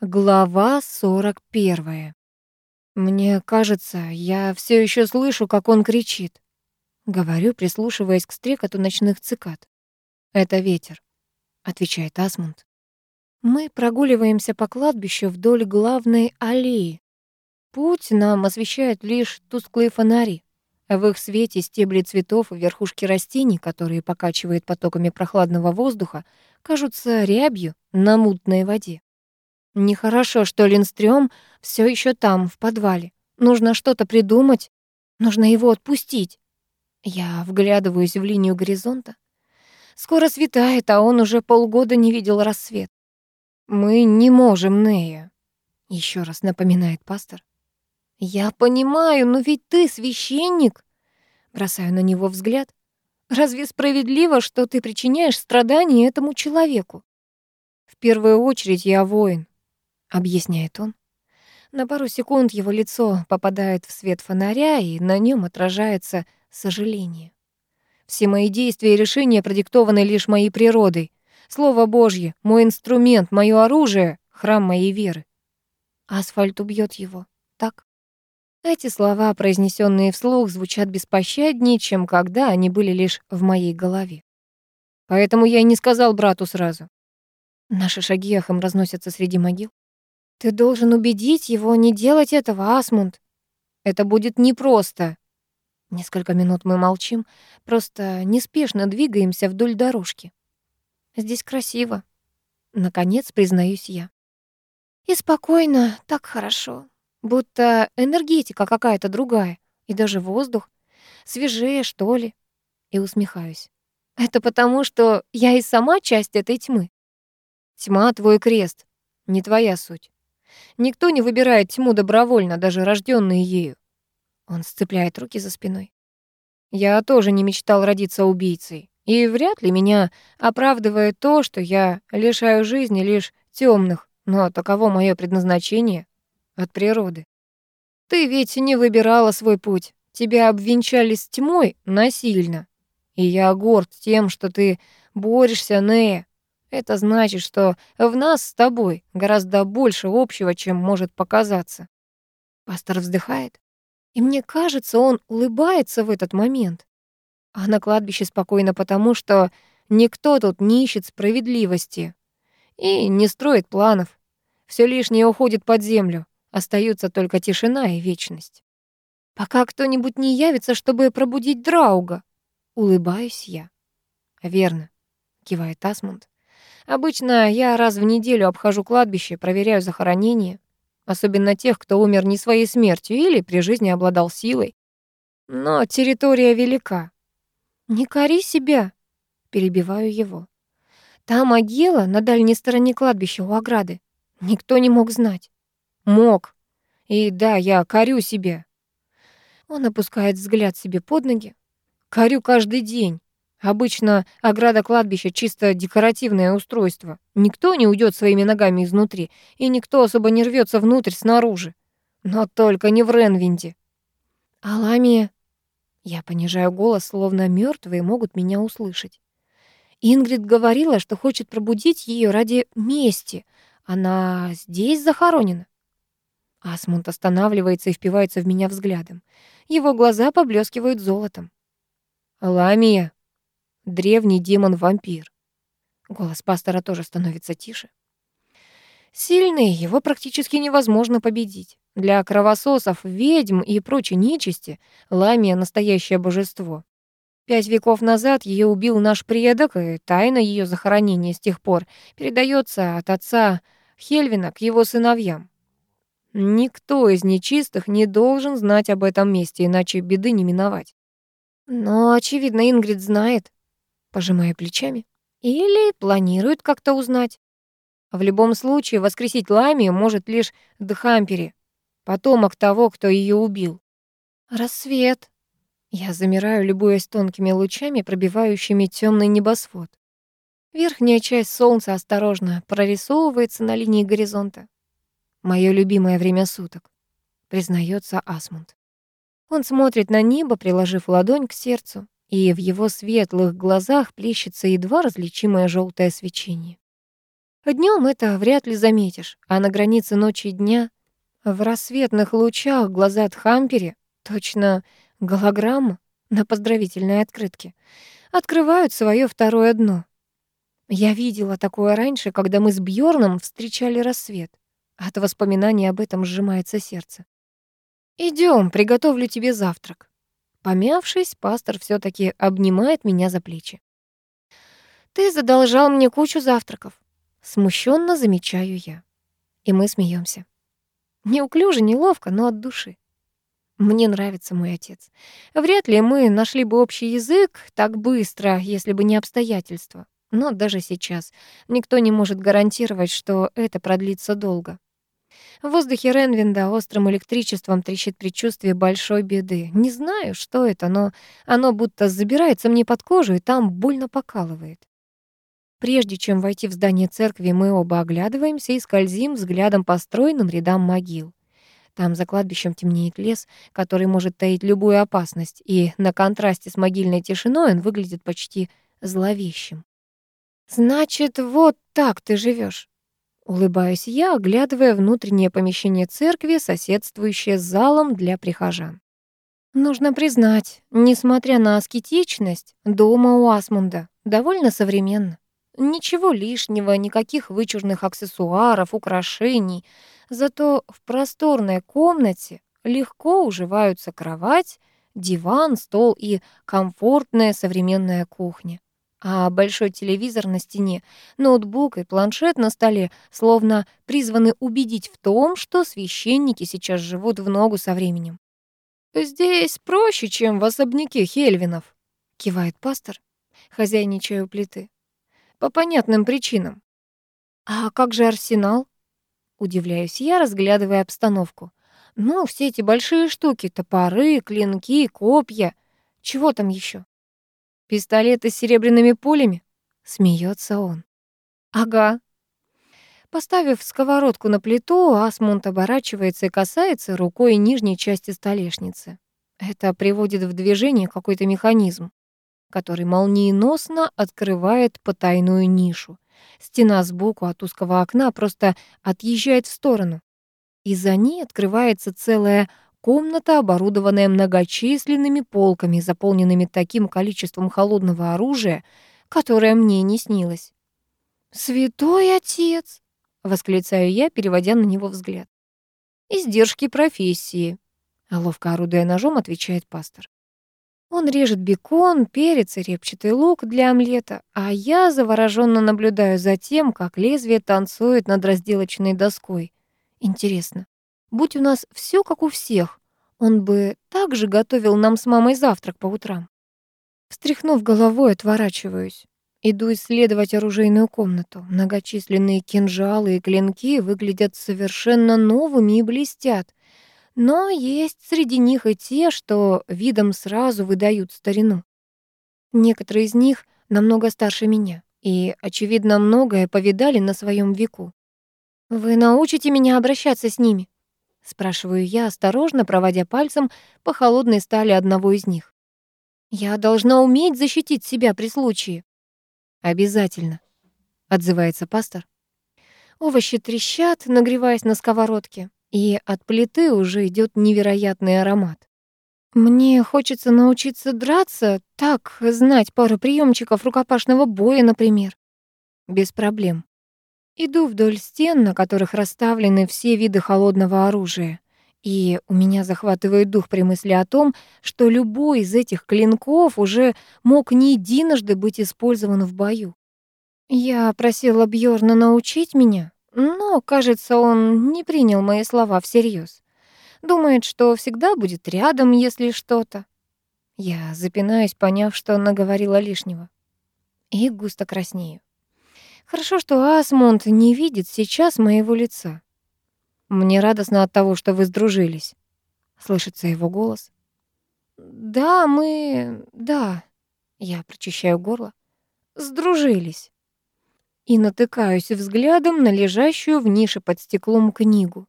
Глава 41. Мне кажется, я все еще слышу, как он кричит. Говорю, прислушиваясь к стрекоту ночных цикад. Это ветер, отвечает Асмунд. Мы прогуливаемся по кладбищу вдоль главной аллеи. Путь нам освещают лишь тусклые фонари. В их свете стебли цветов и верхушки растений, которые покачивают потоками прохладного воздуха, кажутся рябью на мутной воде. Нехорошо, что Линстрём все еще там, в подвале. Нужно что-то придумать. Нужно его отпустить. Я вглядываюсь в линию горизонта. Скоро светает, а он уже полгода не видел рассвет. Мы не можем, Нея, еще раз напоминает пастор. Я понимаю, но ведь ты священник. Бросаю на него взгляд. Разве справедливо, что ты причиняешь страдания этому человеку? В первую очередь я воин, объясняет он. На пару секунд его лицо попадает в свет фонаря, и на нем отражается сожаление. Все мои действия и решения продиктованы лишь моей природой. Слово Божье, мой инструмент, моё оружие, храм моей веры. Асфальт убьет его, так? Эти слова, произнесенные вслух, звучат беспощаднее, чем когда они были лишь в моей голове. Поэтому я и не сказал брату сразу. Наши шаги эхом разносятся среди могил. Ты должен убедить его не делать этого, Асмунд. Это будет непросто. Несколько минут мы молчим, просто неспешно двигаемся вдоль дорожки. Здесь красиво. Наконец, признаюсь я. И спокойно, так хорошо. Будто энергетика какая-то другая. И даже воздух. Свежее, что ли. И усмехаюсь. Это потому, что я и сама часть этой тьмы. Тьма — твой крест, не твоя суть. Никто не выбирает тьму добровольно, даже рожденные ею. Он сцепляет руки за спиной. Я тоже не мечтал родиться убийцей. И вряд ли меня оправдывает то, что я лишаю жизни лишь темных, но таково мое предназначение от природы. Ты ведь не выбирала свой путь. Тебя обвенчали с тьмой насильно. И я горд тем, что ты борешься, Нея, это значит, что в нас с тобой гораздо больше общего, чем может показаться. Пастор вздыхает, и мне кажется, он улыбается в этот момент. А на кладбище спокойно потому, что никто тут не ищет справедливости и не строит планов. Все лишнее уходит под землю, остаются только тишина и вечность. Пока кто-нибудь не явится, чтобы пробудить Драуга, улыбаюсь я. Верно, кивает Асмунд. Обычно я раз в неделю обхожу кладбище, проверяю захоронения, особенно тех, кто умер не своей смертью или при жизни обладал силой. Но территория велика. «Не кори себя», — перебиваю его. «Та могила на дальней стороне кладбища у ограды. Никто не мог знать». «Мог. И да, я корю себя». Он опускает взгляд себе под ноги. «Корю каждый день. Обычно ограда кладбища чисто декоративное устройство. Никто не уйдет своими ногами изнутри, и никто особо не рвется внутрь снаружи. Но только не в Ренвинде. Аламия. Я понижаю голос, словно мертвые могут меня услышать. Ингрид говорила, что хочет пробудить ее ради мести. Она здесь захоронена. Асмунд останавливается и впивается в меня взглядом. Его глаза поблескивают золотом. «Ламия», древний демон-вампир. Голос пастора тоже становится тише. Сильный, его практически невозможно победить. Для кровососов, ведьм и прочей нечисти Ламия — настоящее божество. Пять веков назад ее убил наш предок, и тайна ее захоронения с тех пор передается от отца Хельвина к его сыновьям. Никто из нечистых не должен знать об этом месте, иначе беды не миновать. Но, очевидно, Ингрид знает пожимая плечами. Или планирует как-то узнать. В любом случае, воскресить Ламию может лишь Дхампери, потомок того, кто ее убил. Рассвет. Я замираю, любуясь тонкими лучами, пробивающими темный небосвод. Верхняя часть солнца осторожно прорисовывается на линии горизонта. Мое любимое время суток, признается Асмунд. Он смотрит на небо, приложив ладонь к сердцу и в его светлых глазах плещется едва различимое желтое свечение. Днем это вряд ли заметишь, а на границе ночи и дня в рассветных лучах глаза Тхампери, точно голограмма на поздравительной открытке, открывают свое второе дно. Я видела такое раньше, когда мы с Бьорном встречали рассвет. От воспоминаний об этом сжимается сердце. Идем, приготовлю тебе завтрак. Помявшись, пастор все таки обнимает меня за плечи. Ты задолжал мне кучу завтраков. Смущенно замечаю я. И мы смеемся. Неуклюже, неловко, но от души. Мне нравится мой отец. Вряд ли мы нашли бы общий язык так быстро, если бы не обстоятельства. Но даже сейчас никто не может гарантировать, что это продлится долго. В воздухе Ренвинда острым электричеством трещит предчувствие большой беды. Не знаю, что это, но оно будто забирается мне под кожу и там больно покалывает. Прежде чем войти в здание церкви, мы оба оглядываемся и скользим взглядом по стройным рядам могил. Там за кладбищем темнеет лес, который может таить любую опасность, и на контрасте с могильной тишиной он выглядит почти зловещим. «Значит, вот так ты живешь. Улыбаюсь я, оглядывая внутреннее помещение церкви, соседствующее с залом для прихожан. Нужно признать, несмотря на аскетичность, дома у Асмунда довольно современно. Ничего лишнего, никаких вычурных аксессуаров, украшений. Зато в просторной комнате легко уживаются кровать, диван, стол и комфортная современная кухня а большой телевизор на стене, ноутбук и планшет на столе словно призваны убедить в том, что священники сейчас живут в ногу со временем. «Здесь проще, чем в особняке Хельвинов», — кивает пастор, хозяйничая у плиты. «По понятным причинам». «А как же арсенал?» Удивляюсь я, разглядывая обстановку. «Ну, все эти большие штуки, топоры, клинки, копья. Чего там еще? Пистолеты с серебряными пулями? Смеется он. Ага. Поставив сковородку на плиту, Асмунд оборачивается и касается рукой нижней части столешницы. Это приводит в движение какой-то механизм, который молниеносно открывает потайную нишу. Стена сбоку от узкого окна просто отъезжает в сторону. И за ней открывается целая Комната, оборудованная многочисленными полками, заполненными таким количеством холодного оружия, которое мне не снилось. «Святой отец!» — восклицаю я, переводя на него взгляд. «Издержки профессии», — ловко орудуя ножом, отвечает пастор. Он режет бекон, перец и репчатый лук для омлета, а я завороженно наблюдаю за тем, как лезвие танцует над разделочной доской. Интересно, Будь у нас все как у всех, он бы также готовил нам с мамой завтрак по утрам. Встряхнув головой, отворачиваюсь. Иду исследовать оружейную комнату. Многочисленные кинжалы и клинки выглядят совершенно новыми и блестят. Но есть среди них и те, что видом сразу выдают старину. Некоторые из них намного старше меня и, очевидно, многое повидали на своем веку. «Вы научите меня обращаться с ними?» Спрашиваю я, осторожно проводя пальцем по холодной стали одного из них. Я должна уметь защитить себя при случае. Обязательно, отзывается пастор. Овощи трещат, нагреваясь на сковородке, и от плиты уже идет невероятный аромат. Мне хочется научиться драться, так, знать пару приемчиков рукопашного боя, например. Без проблем. Иду вдоль стен, на которых расставлены все виды холодного оружия. И у меня захватывает дух при мысли о том, что любой из этих клинков уже мог не единожды быть использован в бою. Я просила Бьорна научить меня, но, кажется, он не принял мои слова всерьез. Думает, что всегда будет рядом, если что-то. Я запинаюсь, поняв, что наговорила лишнего. И густо краснею. Хорошо, что Асмунд не видит сейчас моего лица. Мне радостно от того, что вы сдружились. Слышится его голос. Да, мы... Да. Я прочищаю горло. Сдружились. И натыкаюсь взглядом на лежащую в нише под стеклом книгу.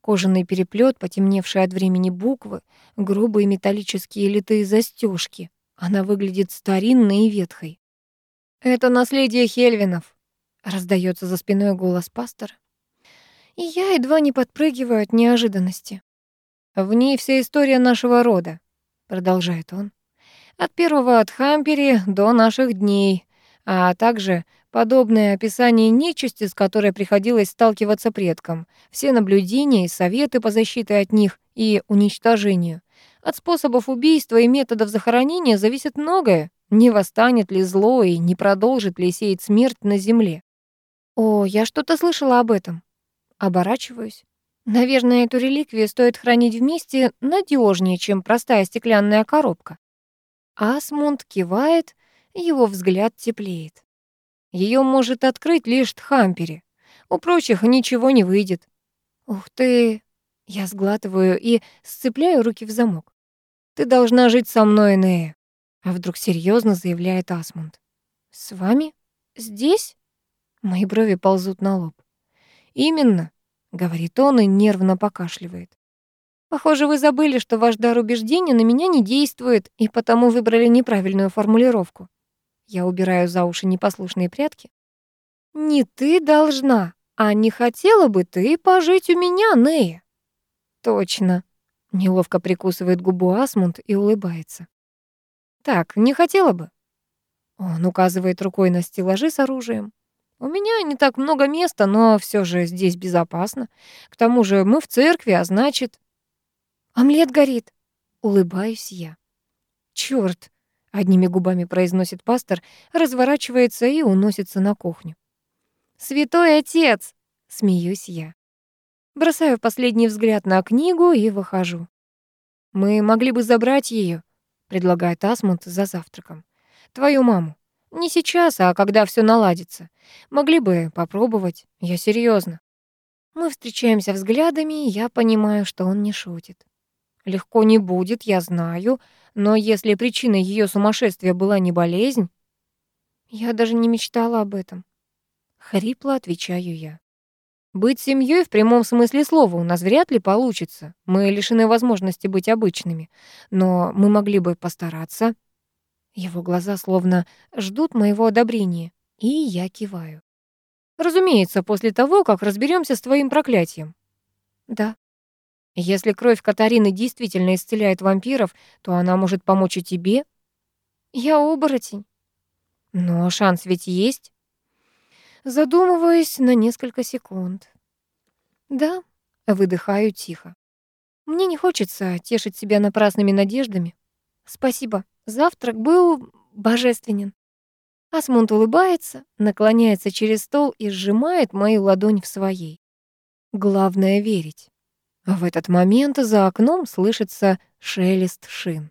Кожаный переплет, потемневший от времени буквы, грубые металлические литые застежки. Она выглядит старинной и ветхой. «Это наследие Хельвинов», раздается за спиной голос пастора. И я едва не подпрыгиваю от неожиданности. В ней вся история нашего рода, продолжает он. От первого от Хампери до наших дней, а также подобное описание нечисти, с которой приходилось сталкиваться предкам, все наблюдения и советы по защите от них и уничтожению. От способов убийства и методов захоронения зависит многое. Не восстанет ли зло и не продолжит ли сеять смерть на земле. О, я что-то слышала об этом. Оборачиваюсь. Наверное, эту реликвию стоит хранить вместе надежнее, чем простая стеклянная коробка. Асмунд кивает, его взгляд теплеет. Ее может открыть лишь Тхампери. У прочих ничего не выйдет. Ух ты! Я сглатываю и сцепляю руки в замок. Ты должна жить со мной, Нея. А вдруг серьезно заявляет Асмунд. С вами? Здесь? Мои брови ползут на лоб. Именно, говорит он и нервно покашливает. Похоже, вы забыли, что ваш дар убеждения на меня не действует, и потому выбрали неправильную формулировку. Я убираю за уши непослушные прятки. Не ты должна, а не хотела бы ты пожить у меня, Нея. Точно. Неловко прикусывает губу Асмунд и улыбается. Так, не хотела бы. Он указывает рукой на стеллажи с оружием. У меня не так много места, но все же здесь безопасно. К тому же мы в церкви, а значит... «Омлет горит!» — улыбаюсь я. «Чёрт!» — одними губами произносит пастор, разворачивается и уносится на кухню. «Святой отец!» — смеюсь я. Бросаю последний взгляд на книгу и выхожу. «Мы могли бы забрать ее, предлагает Асмунд за завтраком. «Твою маму. Не сейчас, а когда все наладится. Могли бы попробовать. Я серьезно. Мы встречаемся взглядами, и я понимаю, что он не шутит. Легко не будет, я знаю, но если причиной ее сумасшествия была не болезнь... Я даже не мечтала об этом. Хрипло отвечаю я. Быть семьей в прямом смысле слова у нас вряд ли получится. Мы лишены возможности быть обычными. Но мы могли бы постараться. Его глаза словно ждут моего одобрения. И я киваю. Разумеется, после того, как разберемся с твоим проклятием. Да, если кровь Катарины действительно исцеляет вампиров, то она может помочь и тебе. Я оборотень. Но шанс ведь есть. Задумываюсь на несколько секунд. Да, выдыхаю тихо. Мне не хочется тешить себя напрасными надеждами. Спасибо. Завтрак был божественен. Асмунд улыбается, наклоняется через стол и сжимает мою ладонь в своей. Главное — верить. В этот момент за окном слышится шелест шин.